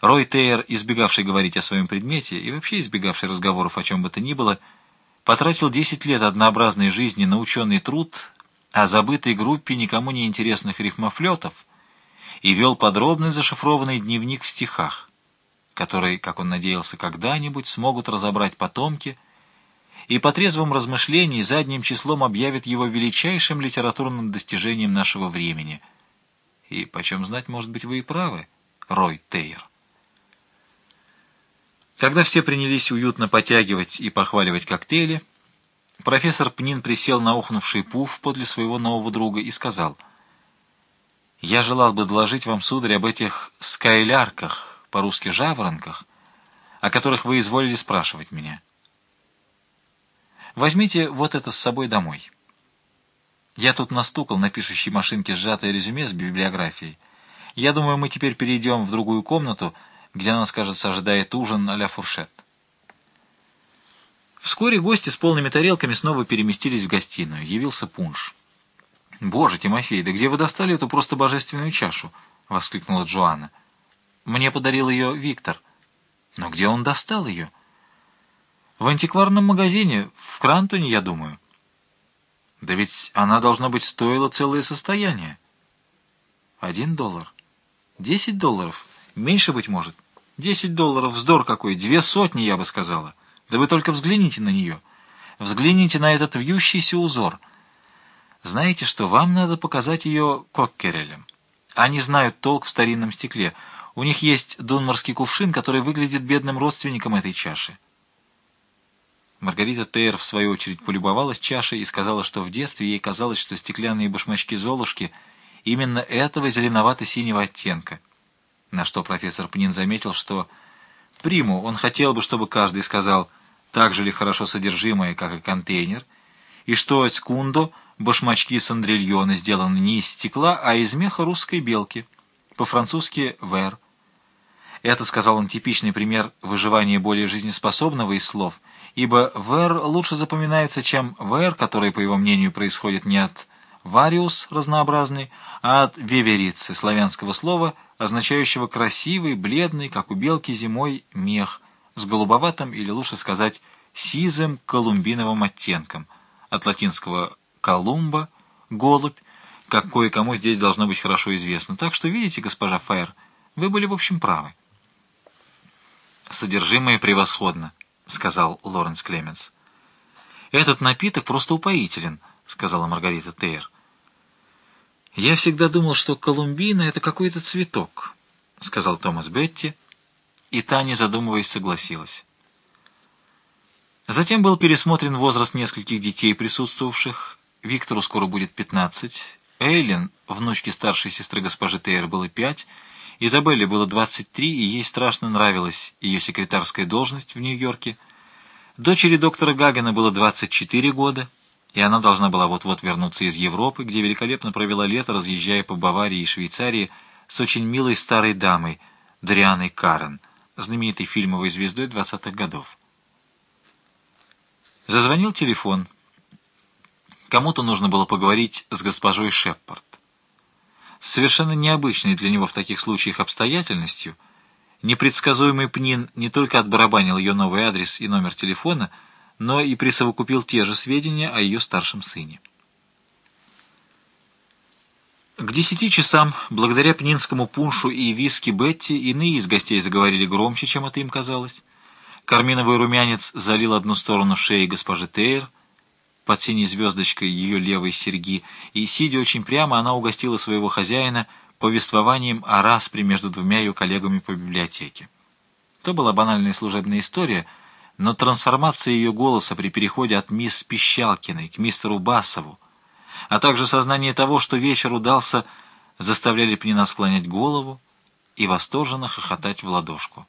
Рой Тейер, избегавший говорить о своем предмете и вообще избегавший разговоров о чем бы то ни было, потратил 10 лет однообразной жизни на ученый труд о забытой группе никому не интересных рифмофлетов и вел подробный зашифрованный дневник в стихах, который, как он надеялся, когда-нибудь смогут разобрать потомки и по трезвом размышлении задним числом объявят его величайшим литературным достижением нашего времени. И, почем знать, может быть, вы и правы, Рой Тейер. Когда все принялись уютно потягивать и похваливать коктейли, профессор Пнин присел на ухнувший пуф подле своего нового друга и сказал, «Я желал бы доложить вам, сударь, об этих скайлярках, по-русски жаворонках, о которых вы изволили спрашивать меня. Возьмите вот это с собой домой. Я тут настукал на пишущей машинке сжатое резюме с библиографией. Я думаю, мы теперь перейдем в другую комнату, где нас, кажется, ожидает ужин а-ля фуршет. Вскоре гости с полными тарелками снова переместились в гостиную. Явился пунш. «Боже, Тимофей, да где вы достали эту просто божественную чашу?» — воскликнула Джоанна. «Мне подарил ее Виктор». «Но где он достал ее?» «В антикварном магазине, в Крантоне, я думаю». «Да ведь она, должно быть, стоила целое состояние». «Один доллар. Десять долларов». Меньше, быть может. Десять долларов, вздор какой, две сотни, я бы сказала. Да вы только взгляните на нее. Взгляните на этот вьющийся узор. Знаете что, вам надо показать ее коккерелям. Они знают толк в старинном стекле. У них есть дунмарский кувшин, который выглядит бедным родственником этой чаши. Маргарита Тейр, в свою очередь, полюбовалась чашей и сказала, что в детстве ей казалось, что стеклянные башмачки Золушки именно этого зеленовато-синего оттенка — на что профессор Пнин заметил, что приму он хотел бы, чтобы каждый сказал, так же ли хорошо содержимое, как и контейнер, и что скундо башмачки сандрильона сделаны не из стекла, а из меха русской белки, по-французски «вер». Это, сказал он, типичный пример выживания более жизнеспособного из слов, ибо «вер» лучше запоминается, чем «вер», который, по его мнению, происходит не от «вариус» разнообразный, а от «веверицы» славянского слова – означающего красивый, бледный, как у белки зимой, мех с голубоватым или, лучше сказать, сизым колумбиновым оттенком, от латинского «колумба» — «голубь», как кое-кому здесь должно быть хорошо известно. Так что, видите, госпожа Файер, вы были, в общем, правы. «Содержимое превосходно», — сказал Лоренс Клеменс. «Этот напиток просто упоителен», — сказала Маргарита Тейр. «Я всегда думал, что Колумбина — это какой-то цветок», — сказал Томас Бетти, и та, не задумываясь, согласилась. Затем был пересмотрен возраст нескольких детей, присутствовавших. Виктору скоро будет пятнадцать, Эйлин, внучке старшей сестры госпожи Тейр, было пять, Изабелле было двадцать три, и ей страшно нравилась ее секретарская должность в Нью-Йорке. Дочери доктора Гагена было двадцать четыре года — и она должна была вот-вот вернуться из Европы, где великолепно провела лето, разъезжая по Баварии и Швейцарии с очень милой старой дамой, Дарианой Карен, знаменитой фильмовой звездой 20-х годов. Зазвонил телефон. Кому-то нужно было поговорить с госпожой Шеппард. С совершенно необычной для него в таких случаях обстоятельностью непредсказуемый Пнин не только отбарабанил ее новый адрес и номер телефона, но и присовокупил те же сведения о ее старшем сыне. К десяти часам, благодаря пнинскому пуншу и виски Бетти, иные из гостей заговорили громче, чем это им казалось. Карминовый румянец залил одну сторону шеи госпожи Тейр, под синей звездочкой ее левой серьги, и, сидя очень прямо, она угостила своего хозяина повествованием о распре между двумя ее коллегами по библиотеке. То была банальная служебная история — но трансформация ее голоса при переходе от мисс Пищалкиной к мистеру Басову, а также сознание того, что вечер удался, заставляли Пнина склонять голову и восторженно хохотать в ладошку.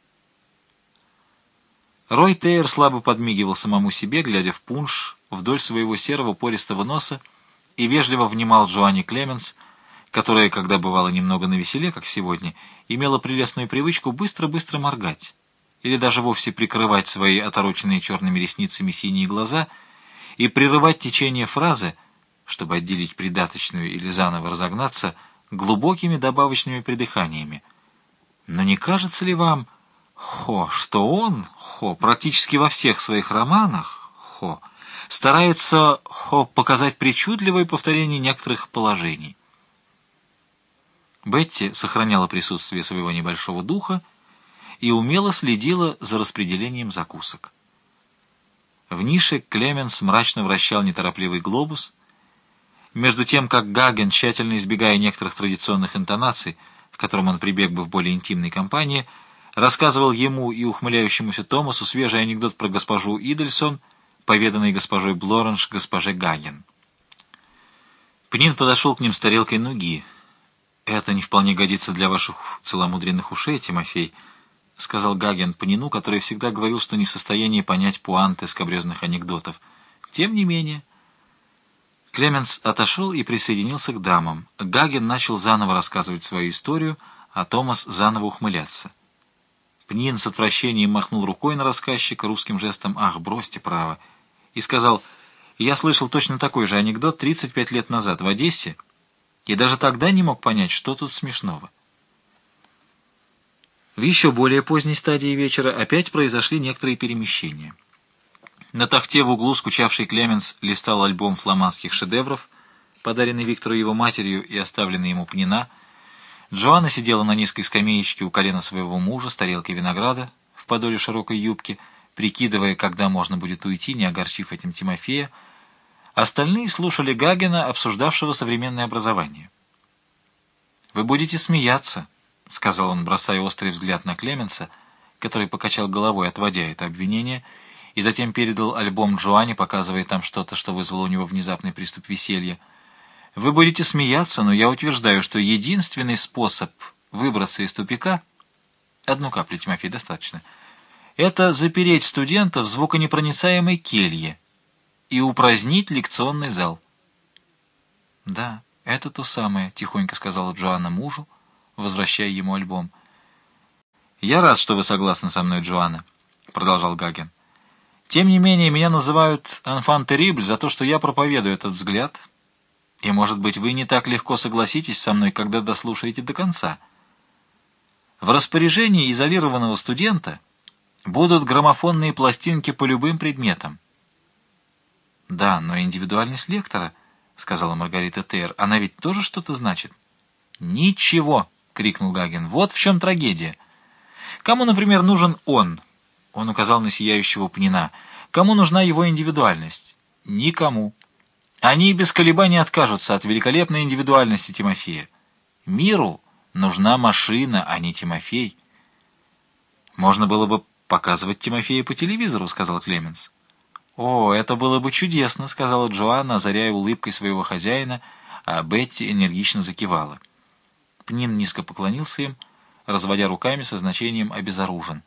Рой Тейер слабо подмигивал самому себе, глядя в пунш вдоль своего серого пористого носа, и вежливо внимал Джоанне Клеменс, которая, когда бывала немного навеселе, как сегодня, имела прелестную привычку быстро-быстро моргать или даже вовсе прикрывать свои отороченные черными ресницами синие глаза и прерывать течение фразы, чтобы отделить придаточную или заново разогнаться, глубокими добавочными придыханиями. Но не кажется ли вам, Хо, что он, Хо, практически во всех своих романах, Хо, старается, Хо, показать причудливое повторение некоторых положений? Бетти сохраняла присутствие своего небольшого духа и умело следила за распределением закусок. В нише Клеменс мрачно вращал неторопливый глобус, между тем, как Гаген, тщательно избегая некоторых традиционных интонаций, к которым он прибег бы в более интимной компании, рассказывал ему и ухмыляющемуся Томасу свежий анекдот про госпожу Идельсон, поведанный госпожой Блоранж госпоже Гаген. Пнин подошел к ним с тарелкой нуги. «Это не вполне годится для ваших целомудренных ушей, Тимофей», — сказал Гаген Пнину, который всегда говорил, что не в состоянии понять пуанты скобрезных анекдотов. «Тем не менее...» Клеменс отошел и присоединился к дамам. Гаген начал заново рассказывать свою историю, а Томас заново ухмыляться. Пнин с отвращением махнул рукой на рассказчика русским жестом «Ах, бросьте право!» и сказал «Я слышал точно такой же анекдот 35 лет назад в Одессе, и даже тогда не мог понять, что тут смешного». В еще более поздней стадии вечера опять произошли некоторые перемещения. На тахте в углу скучавший Клеменс листал альбом фламандских шедевров, подаренный Виктору его матерью и оставленный ему Пнина. Джоанна сидела на низкой скамеечке у колена своего мужа с тарелкой винограда в подоле широкой юбки, прикидывая, когда можно будет уйти, не огорчив этим Тимофея. Остальные слушали Гагена, обсуждавшего современное образование. «Вы будете смеяться», — сказал он, бросая острый взгляд на Клеменса, который покачал головой, отводя это обвинение, — и затем передал альбом Джоанне, показывая там что-то, что вызвало у него внезапный приступ веселья. Вы будете смеяться, но я утверждаю, что единственный способ выбраться из тупика — одну каплю, Тимофей, достаточно — это запереть студентов в звуконепроницаемой келье и упразднить лекционный зал. — Да, это то самое, — тихонько сказала Джоанна мужу, возвращая ему альбом. — Я рад, что вы согласны со мной, Джоанна, — продолжал Гаген. Тем не менее, меня называют «анфан терибль» за то, что я проповедую этот взгляд. И, может быть, вы не так легко согласитесь со мной, когда дослушаете до конца. В распоряжении изолированного студента будут граммофонные пластинки по любым предметам. «Да, но индивидуальность лектора», — сказала Маргарита Тейр, — «она ведь тоже что-то значит?» «Ничего!» — крикнул Гаген. «Вот в чем трагедия. Кому, например, нужен он?» Он указал на сияющего Пнина. Кому нужна его индивидуальность? Никому. Они без колебаний откажутся от великолепной индивидуальности Тимофея. Миру нужна машина, а не Тимофей. Можно было бы показывать Тимофея по телевизору, сказал Клеменс. О, это было бы чудесно, сказала Джоанна, озаряя улыбкой своего хозяина, а Бетти энергично закивала. Пнин низко поклонился им, разводя руками со значением «обезоружен».